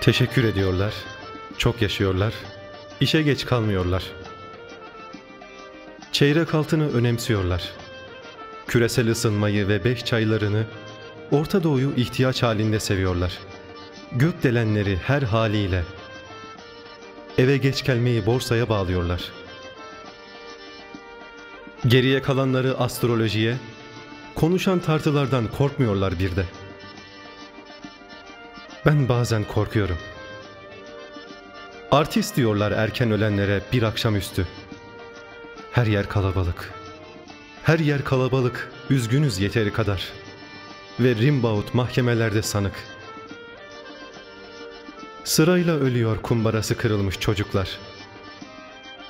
Teşekkür ediyorlar, çok yaşıyorlar, işe geç kalmıyorlar. Çeyrek altını önemsiyorlar. Küresel ısınmayı ve beş çaylarını Orta Doğu'yu ihtiyaç halinde seviyorlar. Gökdelenleri her haliyle. Eve geç gelmeyi borsaya bağlıyorlar. Geriye kalanları astrolojiye, konuşan tartılardan korkmuyorlar bir de. Ben bazen korkuyorum. Artist diyorlar erken ölenlere bir akşamüstü. Her yer kalabalık. Her yer kalabalık, üzgünüz yeteri kadar. Ve Rimbaud mahkemelerde sanık. Sırayla ölüyor kumbarası kırılmış çocuklar.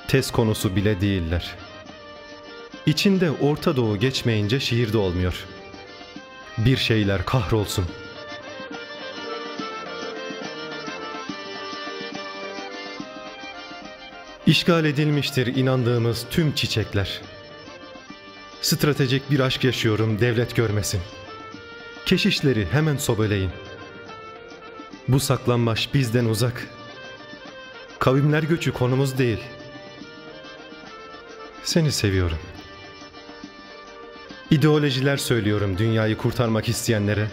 Tez konusu bile değiller. İçinde Orta Doğu geçmeyince şiirde olmuyor. Bir şeyler kahrolsun. İşgal edilmiştir inandığımız tüm çiçekler. Stratejik bir aşk yaşıyorum devlet görmesin. Keşişleri hemen sobeleyin. Bu saklanmaş bizden uzak. Kavimler göçü konumuz değil. Seni seviyorum. İdeolojiler söylüyorum dünyayı kurtarmak isteyenlere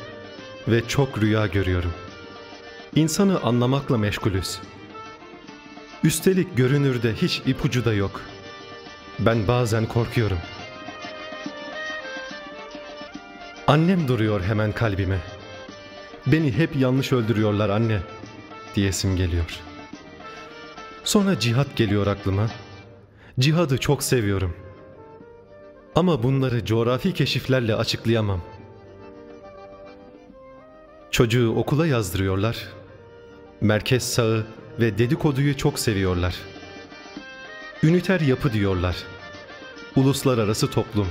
ve çok rüya görüyorum. İnsanı anlamakla meşgulüz. Üstelik görünürde hiç ipucu da yok. Ben bazen korkuyorum. Annem duruyor hemen kalbime. Beni hep yanlış öldürüyorlar anne diyesim geliyor. Sonra cihat geliyor aklıma. Cihadı çok seviyorum. Ama bunları coğrafi keşiflerle açıklayamam. Çocuğu okula yazdırıyorlar. Merkez sağı ve dedikoduyu çok seviyorlar. Üniter yapı diyorlar. Uluslararası toplum.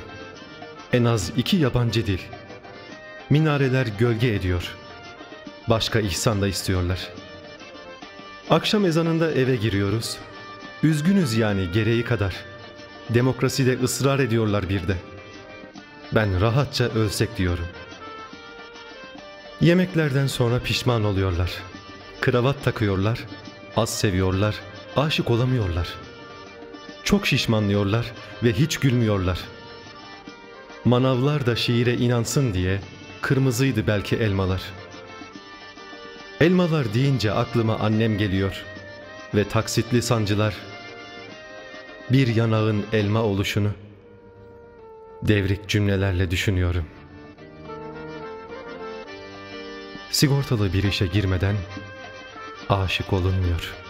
En az iki yabancı dil. Minareler gölge ediyor. Başka ihsan da istiyorlar. Akşam ezanında eve giriyoruz. Üzgünüz yani gereği kadar. Demokraside ısrar ediyorlar bir de. Ben rahatça ölsek diyorum. Yemeklerden sonra pişman oluyorlar. Kravat takıyorlar, az seviyorlar, aşık olamıyorlar. Çok şişmanlıyorlar ve hiç gülmüyorlar. Manavlar da şiire inansın diye kırmızıydı belki elmalar. Elmalar deyince aklıma annem geliyor ve taksitli sancılar. Bir yanağın elma oluşunu devrik cümlelerle düşünüyorum. Sigortalı bir işe girmeden aşık olunmuyor.''